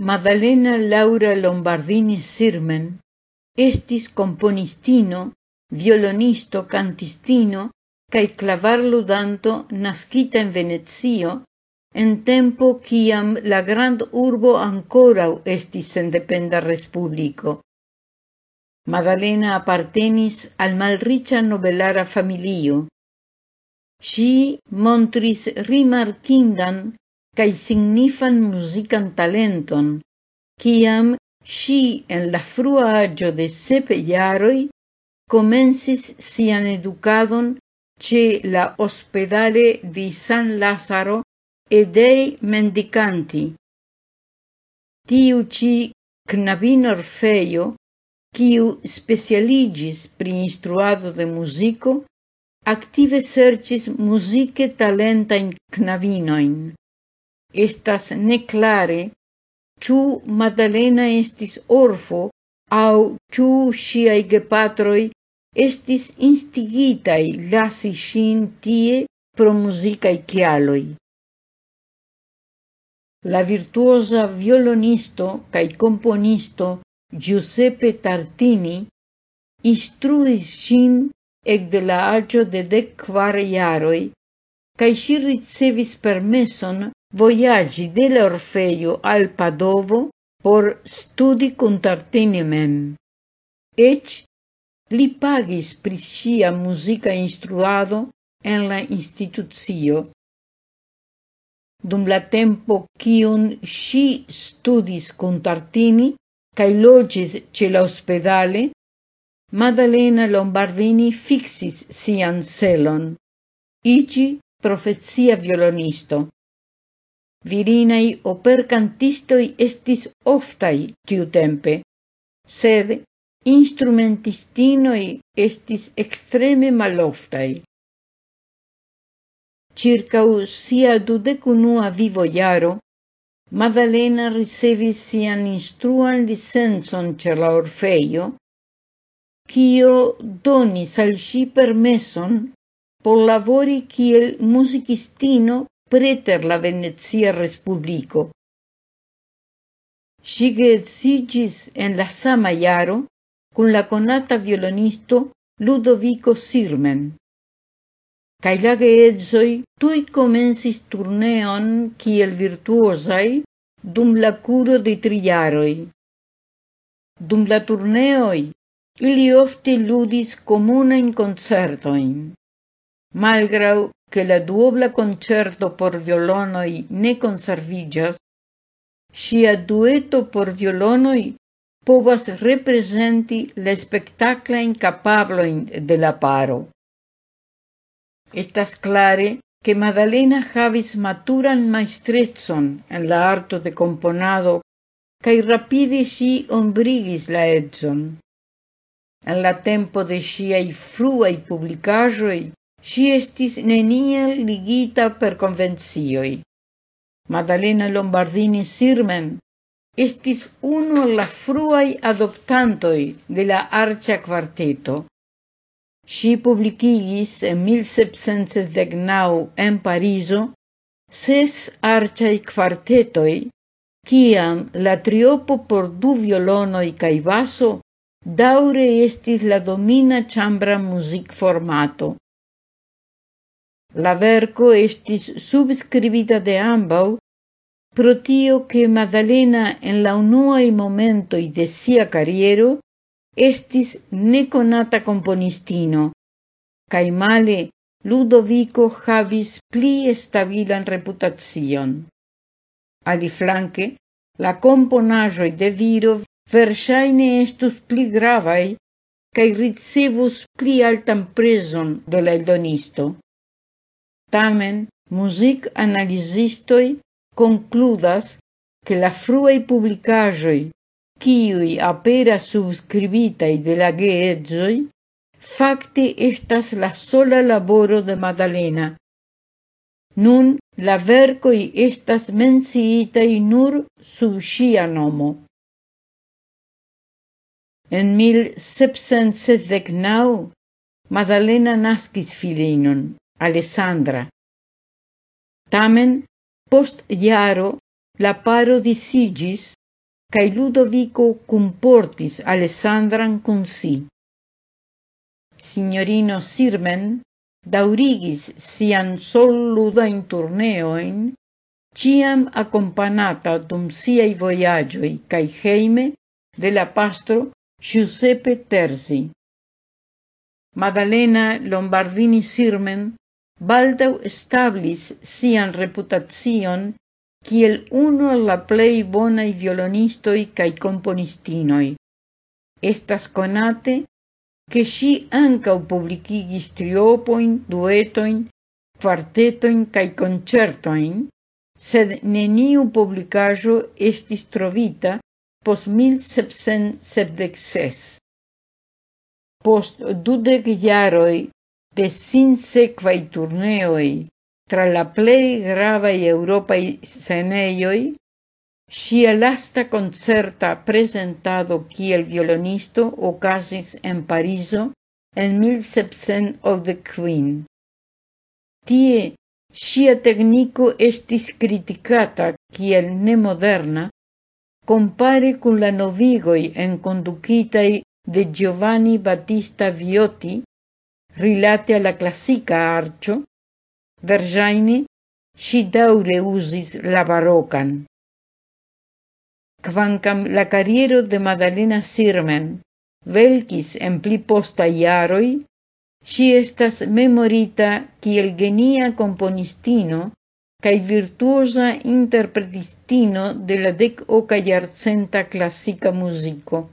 Maddalena Laura Lombardini Sirmen estis Componistino, violonisto, kantistino kaj klavarludanto naskita en Venecio en tempo kiam la grandurbo ankoraŭ estis sendependa respubliko. Maddalena apartenis al malriĉa nobelara familio. Ŝi montris rimarkindan cae signifan musican talenton, ciam si en la frua agio de sepe iaroi comensis sian educadon ce la ospedale di San Lazaro e dei mendicanti. Tiu ci knabin orfeio, quiu specialigis pri instruado de musico, active sercis musice talentain knabinoin estas neclare ciu Madalena estis orfo au ciu siai gepatroi estis instigitai lasi sin tie pro musicae kialoj. La virtuosa violonisto kaj komponisto Giuseppe Tartini instruis ŝin ekde la agio de dek kvar jaroj kaj ŝi ricevis permesson voyaggi dell'Orfeo al Padovo por studi con Tartini mem. Ec li pagis pri sia musica instruado en la instituzio. Dum la tempo cion si studis con Tartini cae logis ce la ospedale, Maddalena Lombardini fixis sian celon, igi profezia violonisto virinai opercantistoi estis oftai tiutempe, sed instrumentistinoi estis extreme maloftai. Circau sia dudecunua vivo iaro, Madalena ricevis sian instruan licenson ce la Orfeio, cio donis al si permeson por lavori kiel musicistino preter la Venezia Respublico. Si geedziĝis en la sama iaro cun la conata violonisto Ludovico Sirmen. Cai la geedzoj tui comensis turneon kiel virtuosai dum la curo de triaroi. Dum la turneoi, ili ofte ludis komunajn koncertojn. Malgraŭ che la duobla concerto por violonoi ne conservigas, sia dueto por violonoi povas representi le spectacla incapabloin de la paro. Estas clare che Madalena havis maturan maestrezon en la arto de componado cae rapide si ombrigis la edzon. En la tempo de siai fruai publicajoi si estis neniel ligita per convencioi. Madalena Lombardini Sirmen estis uno la fruai adoptantoi de la Arcia Quarteto. Si publicigis en 1719 en Parizo ses Arciai Quartetoi, kiam la triopo por du violonoi cae baso daure estis la domina chambra music formato. La verco estis subscribita de ambau, pro tio che Maddalena en la unuae momentoi de sia carriero estis neconata componistino, cae male Ludovico havis pli stabilan reputazion. Aliflanque, la componajoi de viro versaine estus pli gravai cae ricevus pli altan preson de la eldonisto. Tamen, music analisistoi concludas che la fruei publicajoi, quiui apera subscribitai de la geedzoj, facte estas la sola laboro de Madalena. Nun la vercoi estas menciitai nur sub ŝia nomo. En 1779 Madalena naskis filinon. Alessandra. Tamen, post iaro, la paro disigis, cae Ludovico comportis Alessandran cum si. Signorino Sirmen daurigis sian sol ludain turneoin, ciam accompagnata dum siai voyagioi cae heime de la pastro Giuseppe Terzi. Maddalena Lombardini Sirmen baldau establis sian reputacion kiel uno la plei bonai violonistoi cae componistinoi. Estas conate ke si ancau publicigis triopoin, duetoin, quartetoin cae concertoin, sed neniu publicajo estis trovita post 1776. Post dudec jaroj de sinsekvaj turneoi tra la plei gravai europai scenejoj, sia lasta concerta presentado kiel violonisto ocasis en Pariso en 1700 of the Queen. Tie sia tecnico estis criticata kiel nemoderna compare cun la novigoi en conducitai de Giovanni Battista Viotti rilate alla classica arcio, verjaini si daure usis la barocan. Quancam la carriero de Madalena Sirmen velkis en pli posta iaroi, si estas memorita kiel genia componistino cae virtuosa interpretistino de la dec oca iarcenta classica musico.